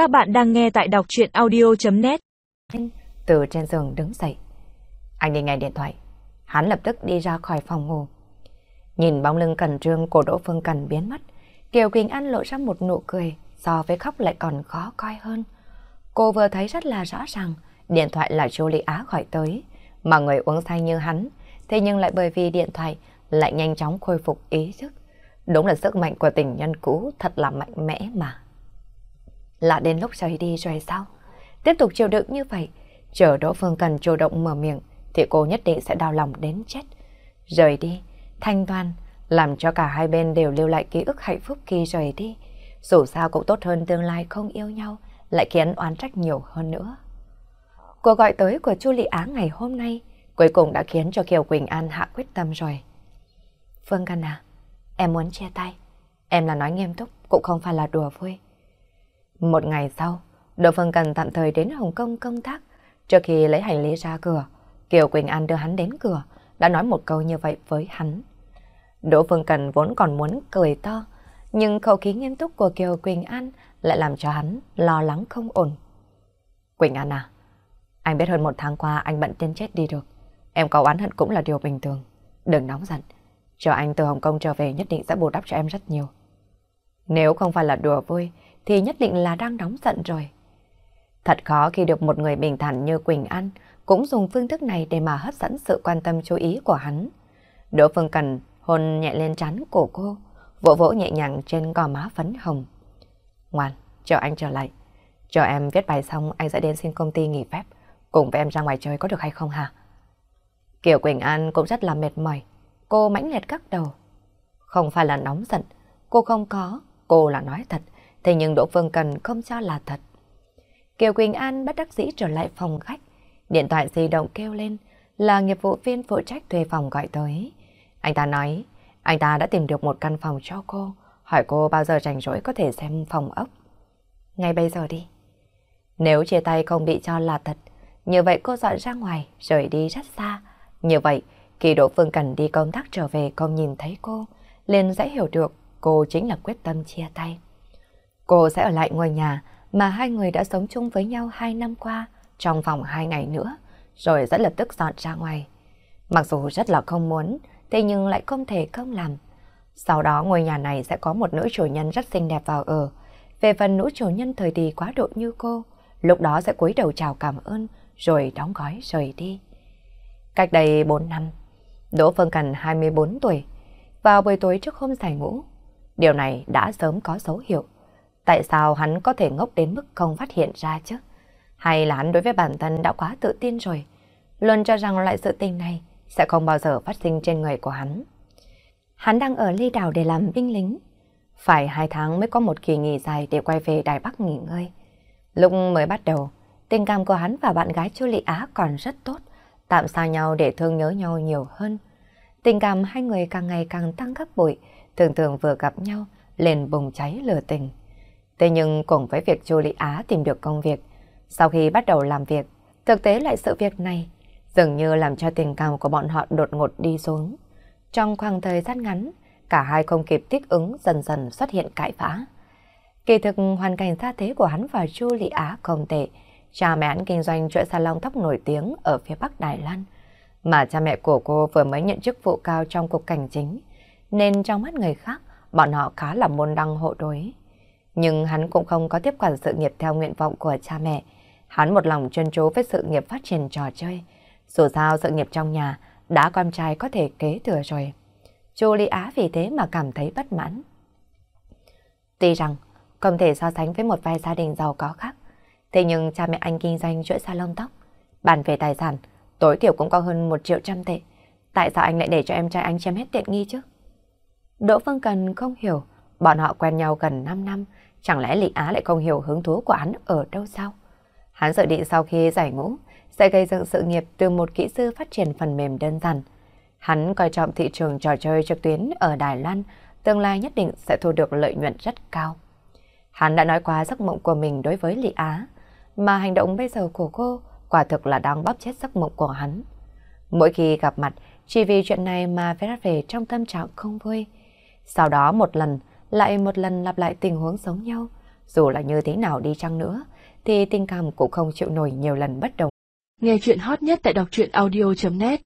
Các bạn đang nghe tại đọc chuyện audio.net Từ trên giường đứng dậy. Anh đi nghe điện thoại. Hắn lập tức đi ra khỏi phòng ngủ. Nhìn bóng lưng cẩn trương của Đỗ Phương Cần biến mất, Kiều Quỳnh An lộ ra một nụ cười, so với khóc lại còn khó coi hơn. Cô vừa thấy rất là rõ ràng, điện thoại là Julie Á gọi tới, mà người uống say như hắn, thế nhưng lại bởi vì điện thoại lại nhanh chóng khôi phục ý thức. Đúng là sức mạnh của tình nhân cũ thật là mạnh mẽ mà. Là đến lúc rời đi rồi sao? Tiếp tục chịu đựng như vậy, chờ Đỗ Phương Cần chủ động mở miệng, thì cô nhất định sẽ đau lòng đến chết. Rời đi, thanh toan, làm cho cả hai bên đều lưu lại ký ức hạnh phúc khi rời đi. Dù sao cũng tốt hơn tương lai không yêu nhau, lại khiến oán trách nhiều hơn nữa. Cuộc gọi tới của Chu Lị Á ngày hôm nay cuối cùng đã khiến cho Kiều Quỳnh An hạ quyết tâm rồi. Phương Căn à, em muốn chia tay. Em là nói nghiêm túc, cũng không phải là đùa vui. Một ngày sau, Đỗ Phương Cần tạm thời đến Hồng Kông công tác. Trước khi lấy hành lý ra cửa, Kiều Quỳnh An đưa hắn đến cửa, đã nói một câu như vậy với hắn. Đỗ Phương Cần vốn còn muốn cười to, nhưng khẩu khí nghiêm túc của Kiều Quỳnh An lại làm cho hắn lo lắng không ổn. Quỳnh An à, anh biết hơn một tháng qua anh bận tên chết đi được. Em có oán hận cũng là điều bình thường. Đừng nóng giận. Chờ anh từ Hồng Kông trở về nhất định sẽ bù đắp cho em rất nhiều. Nếu không phải là đùa vui, thì nhất định là đang nóng giận rồi. Thật khó khi được một người bình thản như Quỳnh An cũng dùng phương thức này để mà hấp dẫn sự quan tâm chú ý của hắn. Đỗ Phương Cần hôn nhẹ lên trán cổ cô, vỗ vỗ nhẹ nhàng trên gò má phấn hồng. Ngoan, chờ anh trở lại. Chờ em viết bài xong anh sẽ đến xin công ty nghỉ phép, cùng với em ra ngoài chơi có được hay không hả? Kiều Quỳnh An cũng rất là mệt mỏi. Cô mãnh liệt cắt đầu. Không phải là nóng giận, cô không có, cô là nói thật. Thế nhưng Đỗ Phương Cần không cho là thật. Kiều Quỳnh An bắt đắc dĩ trở lại phòng khách. Điện thoại di động kêu lên là nghiệp vụ viên phụ trách thuê phòng gọi tới. Anh ta nói, anh ta đã tìm được một căn phòng cho cô, hỏi cô bao giờ rảnh rỗi có thể xem phòng ốc. Ngay bây giờ đi. Nếu chia tay không bị cho là thật, như vậy cô dọn ra ngoài, rời đi rất xa. Như vậy, khi Đỗ Phương Cần đi công tác trở về không nhìn thấy cô, liền dễ hiểu được cô chính là quyết tâm chia tay. Cô sẽ ở lại ngôi nhà mà hai người đã sống chung với nhau hai năm qua trong vòng hai ngày nữa, rồi sẽ lập tức dọn ra ngoài. Mặc dù rất là không muốn, thế nhưng lại không thể không làm. Sau đó ngôi nhà này sẽ có một nữ chủ nhân rất xinh đẹp vào ở. Về phần nữ chủ nhân thời kỳ quá độ như cô, lúc đó sẽ cúi đầu chào cảm ơn, rồi đóng gói rời đi. Cách đây 4 năm, Đỗ Phương Cần 24 tuổi, vào buổi tối trước hôm giải ngũ. Điều này đã sớm có dấu hiệu. Tại sao hắn có thể ngốc đến mức không phát hiện ra chứ? Hay là hắn đối với bản thân đã quá tự tin rồi? Luôn cho rằng loại sự tình này sẽ không bao giờ phát sinh trên người của hắn. Hắn đang ở ly đảo để làm binh lính. Phải hai tháng mới có một kỳ nghỉ dài để quay về Đài Bắc nghỉ ngơi. Lúc mới bắt đầu, tình cảm của hắn và bạn gái Chu Lị Á còn rất tốt, tạm xa nhau để thương nhớ nhau nhiều hơn. Tình cảm hai người càng ngày càng tăng gấp bội, thường thường vừa gặp nhau liền bùng cháy lửa tình. Thế nhưng cùng với việc Chu Á tìm được công việc, sau khi bắt đầu làm việc, thực tế lại sự việc này dường như làm cho tình cảm của bọn họ đột ngột đi xuống. Trong khoảng thời gian ngắn, cả hai không kịp thích ứng dần dần xuất hiện cãi vã. Kỳ thực hoàn cảnh gia thế của hắn và Chu Á không tệ, cha mẹ hắn kinh doanh chuỗi salon tóc nổi tiếng ở phía Bắc Đài Loan. Mà cha mẹ của cô vừa mới nhận chức vụ cao trong cục cảnh chính, nên trong mắt người khác, bọn họ khá là môn đăng hộ đối. Nhưng hắn cũng không có tiếp quản sự nghiệp theo nguyện vọng của cha mẹ. Hắn một lòng chuyên chú với sự nghiệp phát triển trò chơi. Dù sao sự nghiệp trong nhà đã con trai có thể kế thừa rồi. Chu Ly Á vì thế mà cảm thấy bất mãn. Tuy rằng không thể so sánh với một vài gia đình giàu có khác, thế nhưng cha mẹ anh kinh doanh chuỗi salon tóc. Bàn về tài sản, tối thiểu cũng có hơn một triệu trăm tệ. Tại sao anh lại để cho em trai anh chiếm hết tiện nghi chứ? Đỗ Phương Cần không hiểu, bọn họ quen nhau gần 5 năm, chẳng lẽ lị Á lại không hiểu hứng thú của hắn ở đâu sao? Hắn dự định sau khi giải ngũ, sẽ gây dựng sự nghiệp từ một kỹ sư phát triển phần mềm đơn giản. Hắn coi trọng thị trường trò chơi trực tuyến ở Đài Loan, tương lai nhất định sẽ thu được lợi nhuận rất cao. Hắn đã nói qua giấc mộng của mình đối với lị Á, mà hành động bây giờ của cô quả thực là đang bóp chết giấc mộng của hắn. Mỗi khi gặp mặt, chỉ vì chuyện này mà phải về trong tâm trạng không vui. Sau đó một lần, lại một lần lặp lại tình huống giống nhau, Dù là như thế nào đi chăng nữa, thì tình cảm cũng không chịu nổi nhiều lần bất đồng. Nghe chuyện hot nhất tại đọc truyện audio.net